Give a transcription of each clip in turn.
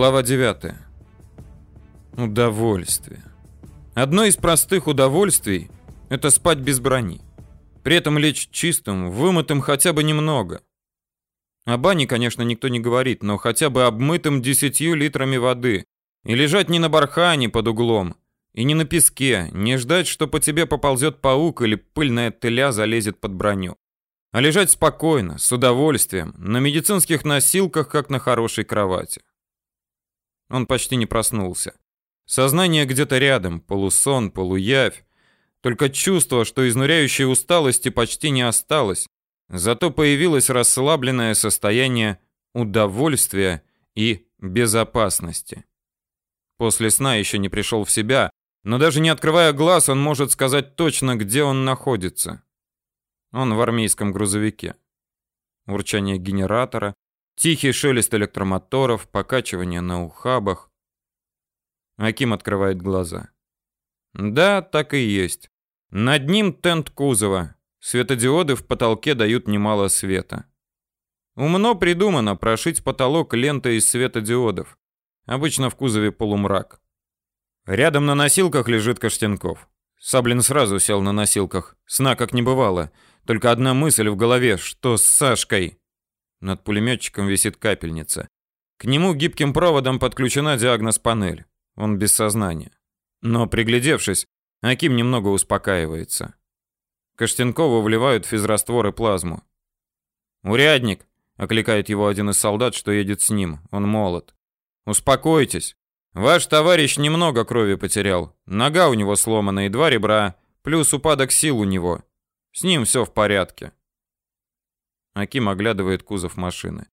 Глава 9. Удовольствие. Одно из простых удовольствий – это спать без брони. При этом лечь чистым, вымытым хотя бы немного. О бане, конечно, никто не говорит, но хотя бы обмытым десятью литрами воды. И лежать не на бархане под углом, и не на песке, не ждать, что по тебе поползет паук или пыльная тыля залезет под броню. А лежать спокойно, с удовольствием, на медицинских носилках, как на хорошей кровати. Он почти не проснулся. Сознание где-то рядом, полусон, полуявь. Только чувство, что изнуряющей усталости почти не осталось. Зато появилось расслабленное состояние удовольствия и безопасности. После сна еще не пришел в себя, но даже не открывая глаз, он может сказать точно, где он находится. Он в армейском грузовике. Урчание генератора, тихий шелест электромоторов, покачивание на ухабах. Аким открывает глаза. Да, так и есть. Над ним тент кузова. Светодиоды в потолке дают немало света. Умно придумано прошить потолок лентой из светодиодов. Обычно в кузове полумрак. Рядом на носилках лежит Каштенков. Саблин сразу сел на носилках. Сна как не бывало. Только одна мысль в голове, что с Сашкой? Над пулеметчиком висит капельница. К нему гибким проводом подключена диагноз-панель. Он без сознания. Но приглядевшись, Аким немного успокаивается. Каштенкову вливают физраствор и плазму. «Урядник!» — окликает его один из солдат, что едет с ним. Он молод. «Успокойтесь. Ваш товарищ немного крови потерял. Нога у него сломана и два ребра, плюс упадок сил у него. С ним все в порядке. Аким оглядывает кузов машины.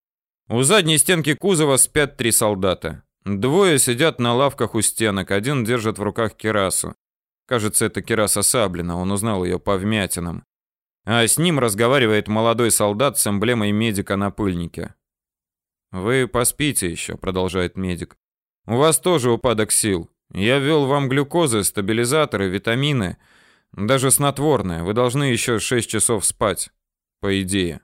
У задней стенки кузова спят три солдата. Двое сидят на лавках у стенок, один держит в руках кирасу. Кажется, это кираса Саблина, он узнал ее по вмятинам. А с ним разговаривает молодой солдат с эмблемой медика на пыльнике. «Вы поспите еще», — продолжает медик. У вас тоже упадок сил. Я ввел вам глюкозы, стабилизаторы, витамины, даже снотворное. Вы должны еще 6 часов спать, по идее.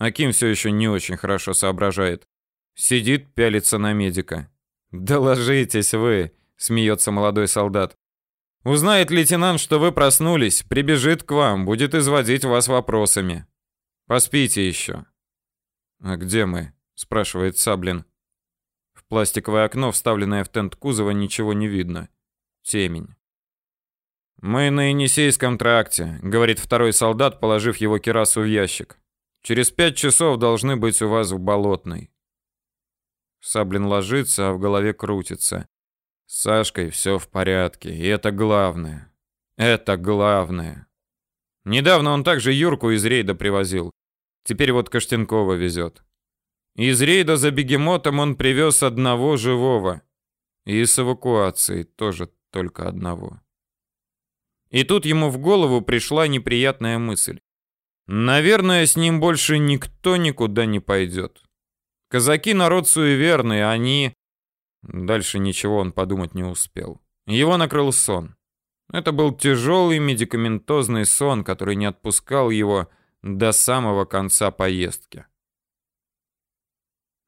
Аким все еще не очень хорошо соображает. Сидит, пялится на медика. «Да ложитесь вы», — смеется молодой солдат. «Узнает лейтенант, что вы проснулись, прибежит к вам, будет изводить вас вопросами. Поспите еще». «А где мы?» — спрашивает Саблин. Пластиковое окно, вставленное в тент кузова, ничего не видно. Темень. «Мы на Енисейском тракте», — говорит второй солдат, положив его кирасу в ящик. «Через пять часов должны быть у вас в Болотной». Саблин ложится, а в голове крутится. С Сашкой все в порядке, и это главное. Это главное. Недавно он также Юрку из рейда привозил. Теперь вот Каштенкова везет. Из рейда за бегемотом он привез одного живого. И с эвакуацией тоже только одного. И тут ему в голову пришла неприятная мысль. Наверное, с ним больше никто никуда не пойдет. Казаки народ суеверный, они... Дальше ничего он подумать не успел. Его накрыл сон. Это был тяжелый медикаментозный сон, который не отпускал его до самого конца поездки.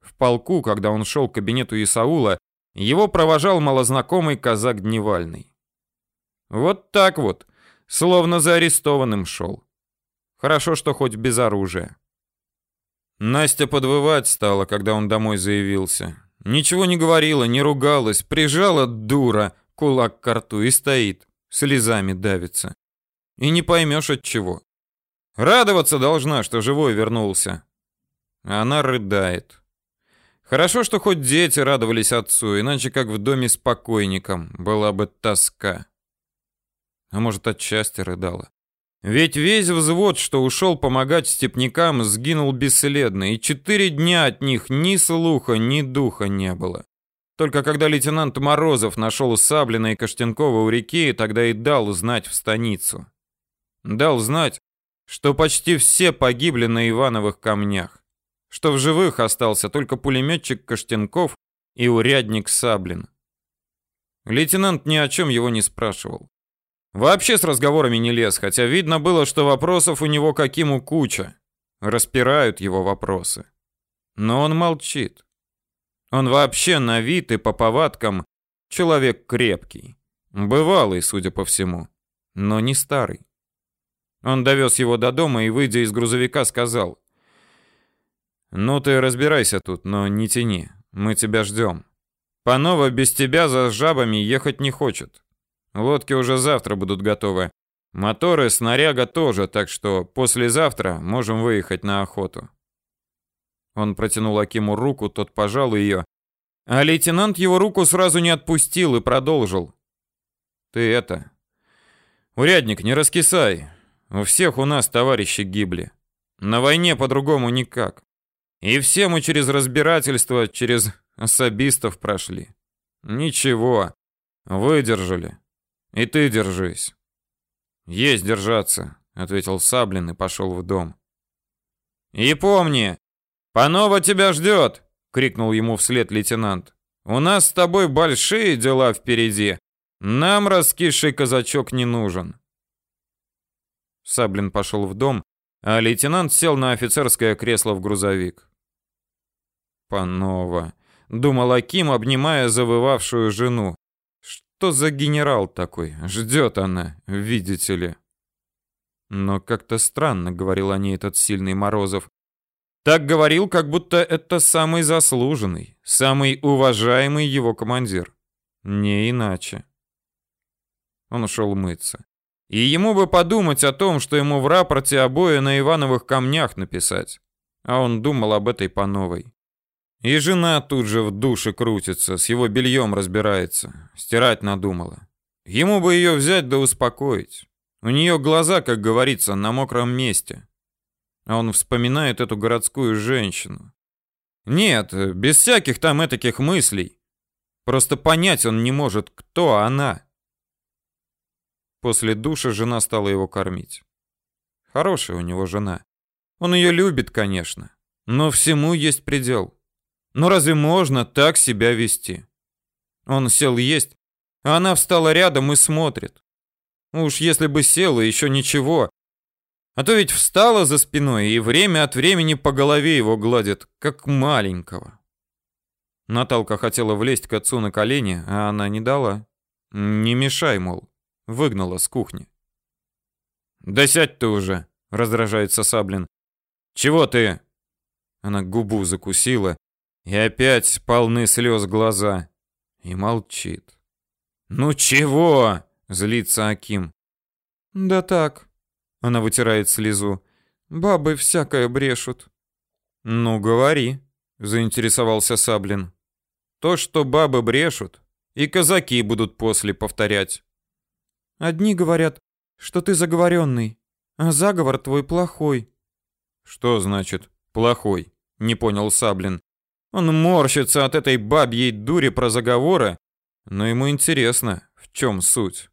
В полку, когда он шел к кабинету Исаула, его провожал малознакомый казак Дневальный. Вот так вот, словно за арестованным шел. Хорошо, что хоть без оружия. Настя подвывать стала, когда он домой заявился. Ничего не говорила, не ругалась, прижала дура кулак к рту и стоит, слезами давится. И не поймешь от чего. Радоваться должна, что живой вернулся. Она рыдает. Хорошо, что хоть дети радовались отцу, иначе как в доме с покойником была бы тоска. А может, от счастья рыдала. Ведь весь взвод, что ушел помогать степнякам, сгинул бесследно, и четыре дня от них ни слуха, ни духа не было. Только когда лейтенант Морозов нашел Саблина и Каштенкова у реки, тогда и дал знать в станицу. Дал знать, что почти все погибли на Ивановых камнях что в живых остался только пулеметчик Каштенков и урядник Саблин. Лейтенант ни о чем его не спрашивал. Вообще с разговорами не лез, хотя видно было, что вопросов у него каким куча. Распирают его вопросы. Но он молчит. Он вообще на вид и по повадкам человек крепкий. Бывалый, судя по всему, но не старый. Он довез его до дома и, выйдя из грузовика, сказал. «Ну ты разбирайся тут, но не тяни. Мы тебя ждем. Панова без тебя за жабами ехать не хочет. Лодки уже завтра будут готовы. Моторы, снаряга тоже, так что послезавтра можем выехать на охоту». Он протянул Акиму руку, тот пожал ее, а лейтенант его руку сразу не отпустил и продолжил. «Ты это... Урядник, не раскисай. У всех у нас товарищи гибли. На войне по-другому никак. И все мы через разбирательство, через особистов прошли. Ничего, выдержали. И ты держись. Есть держаться, ответил Саблин и пошел в дом. И помни, Панова тебя ждет, крикнул ему вслед лейтенант. У нас с тобой большие дела впереди. Нам раскисший казачок не нужен. Саблин пошел в дом, а лейтенант сел на офицерское кресло в грузовик. Панова, думал Аким, обнимая завывавшую жену. Что за генерал такой? Ждет она, видите ли. Но как-то странно говорил о ней этот сильный Морозов. Так говорил, как будто это самый заслуженный, самый уважаемый его командир. Не иначе. Он ушел мыться. И ему бы подумать о том, что ему в рапорте обои на Ивановых камнях написать. А он думал об этой Пановой. И жена тут же в душе крутится, с его бельем разбирается. Стирать надумала. Ему бы ее взять да успокоить. У нее глаза, как говорится, на мокром месте. А он вспоминает эту городскую женщину. Нет, без всяких там этаких мыслей. Просто понять он не может, кто она. После душа жена стала его кормить. Хорошая у него жена. Он ее любит, конечно, но всему есть предел. Но разве можно так себя вести? Он сел есть, а она встала рядом и смотрит. Уж если бы села, еще ничего. А то ведь встала за спиной и время от времени по голове его гладит, как маленького. Наталка хотела влезть к отцу на колени, а она не дала. Не мешай, мол. Выгнала с кухни. «Да сядь ты уже!» — раздражается Саблин. «Чего ты?» Она губу закусила, и опять полны слез глаза. И молчит. «Ну чего?» — злится Аким. «Да так». Она вытирает слезу. «Бабы всякое брешут». «Ну, говори», — заинтересовался Саблин. «То, что бабы брешут, и казаки будут после повторять. Одни говорят, что ты заговоренный, а заговор твой плохой. Что значит плохой? Не понял Саблин. Он морщится от этой бабьей дури про заговоры, но ему интересно, в чем суть.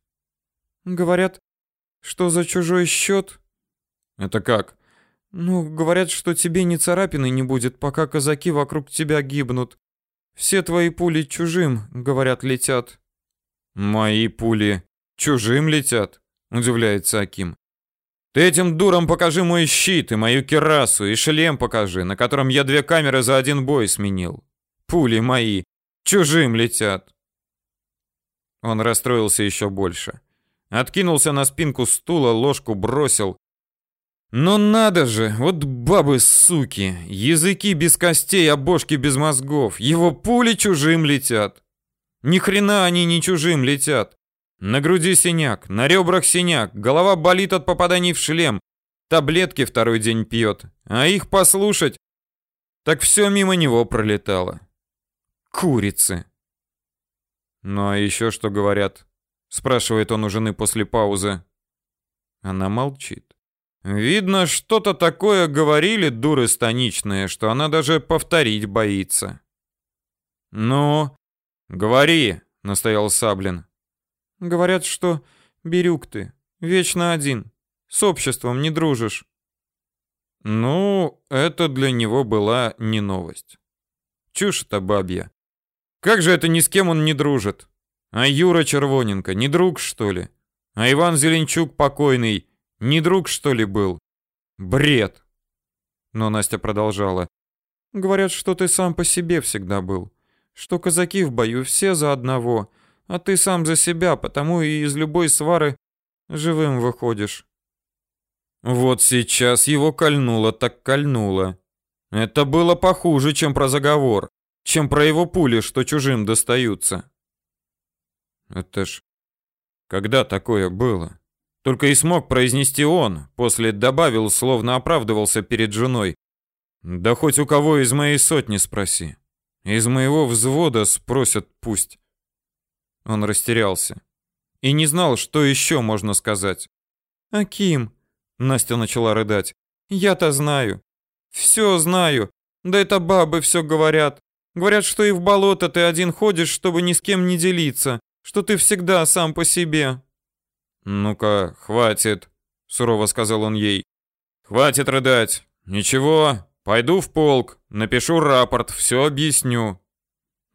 Говорят, что за чужой счет? Это как? Ну, говорят, что тебе ни царапины не будет, пока казаки вокруг тебя гибнут. Все твои пули чужим, говорят, летят. Мои пули Чужим летят, удивляется Аким. Ты этим дурам покажи мой щит и мою кирасу, и шлем покажи, на котором я две камеры за один бой сменил. Пули мои чужим летят. Он расстроился еще больше. Откинулся на спинку стула, ложку бросил. Но «Ну надо же, вот бабы-суки, языки без костей, а бошки без мозгов. Его пули чужим летят. Ни хрена они не чужим летят. На груди синяк, на ребрах синяк, голова болит от попаданий в шлем. Таблетки второй день пьет. А их послушать, так все мимо него пролетало. Курицы. Ну а еще что говорят? Спрашивает он у жены после паузы. Она молчит. Видно, что-то такое говорили дуры станичные, что она даже повторить боится. «Ну, говори», — настоял Саблин. Говорят, что Бирюк ты, вечно один, с обществом не дружишь. Ну, это для него была не новость. Чушь это бабья. Как же это ни с кем он не дружит? А Юра Червоненко не друг, что ли? А Иван Зеленчук покойный не друг, что ли, был? Бред. Но Настя продолжала. Говорят, что ты сам по себе всегда был. что казаки в бою все за одного, а ты сам за себя, потому и из любой свары живым выходишь. Вот сейчас его кольнуло так кольнуло. Это было похуже, чем про заговор, чем про его пули, что чужим достаются. Это ж когда такое было? Только и смог произнести он, после добавил, словно оправдывался перед женой. Да хоть у кого из моей сотни спроси. Из моего взвода спросят пусть. Он растерялся и не знал, что еще можно сказать. Аким, Настя начала рыдать. Я-то знаю. Все знаю. Да это бабы все говорят. Говорят, что и в болото ты один ходишь, чтобы ни с кем не делиться, что ты всегда сам по себе. Ну-ка, хватит, сурово сказал он ей. Хватит рыдать. Ничего, пойду в полк, напишу рапорт, все объясню.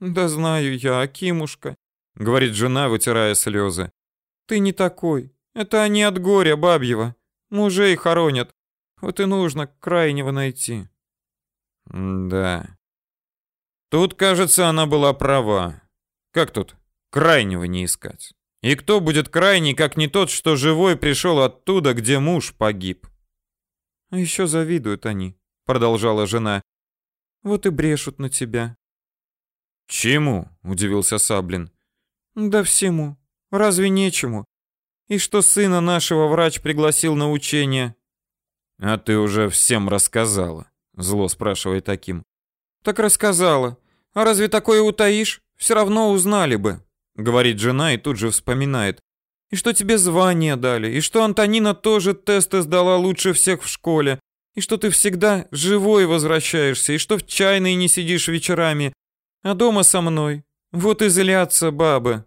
Да знаю я, Акимушка, говорит жена, вытирая слезы. Ты не такой. Это они от горя бабьего. Мужей хоронят. Вот и нужно крайнего найти. Да. Тут, кажется, она была права. Как тут крайнего не искать? И кто будет крайний, как не тот, что живой пришел оттуда, где муж погиб? А еще завидуют они, продолжала жена. Вот и брешут на тебя. Чему? удивился Саблин. Да всему. Разве нечему? И что сына нашего врач пригласил на учение? А ты уже всем рассказала, зло спрашивает таким. Так рассказала. А разве такое утаишь? Все равно узнали бы, говорит жена и тут же вспоминает. И что тебе звание дали, и что Антонина тоже тесты сдала лучше всех в школе, и что ты всегда живой возвращаешься, и что в чайной не сидишь вечерами, а дома со мной. Вот и злятся бабы.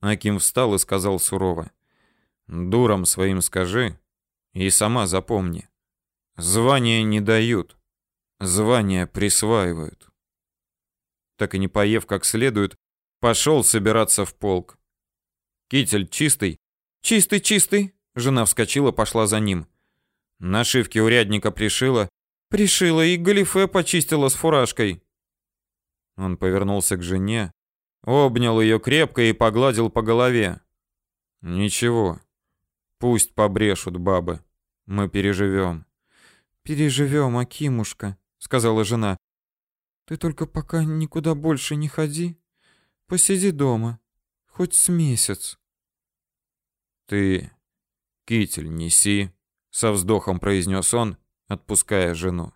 Аким встал и сказал сурово: "Дурам своим скажи, и сама запомни. Звания не дают, звания присваивают. Так и не поев как следует, пошел собираться в полк. Китель чистый? Чистый, чистый. Жена вскочила, пошла за ним. Нашивки урядника пришила? Пришила и галифе почистила с фуражкой. Он повернулся к жене, обнял ее крепко и погладил по голове. Ничего, Пусть побрешут бабы. Мы переживем. Переживем, Акимушка, сказала жена. Ты только пока никуда больше не ходи. Посиди дома, хоть с месяц. Ты китель неси, со вздохом произнес он, отпуская жену.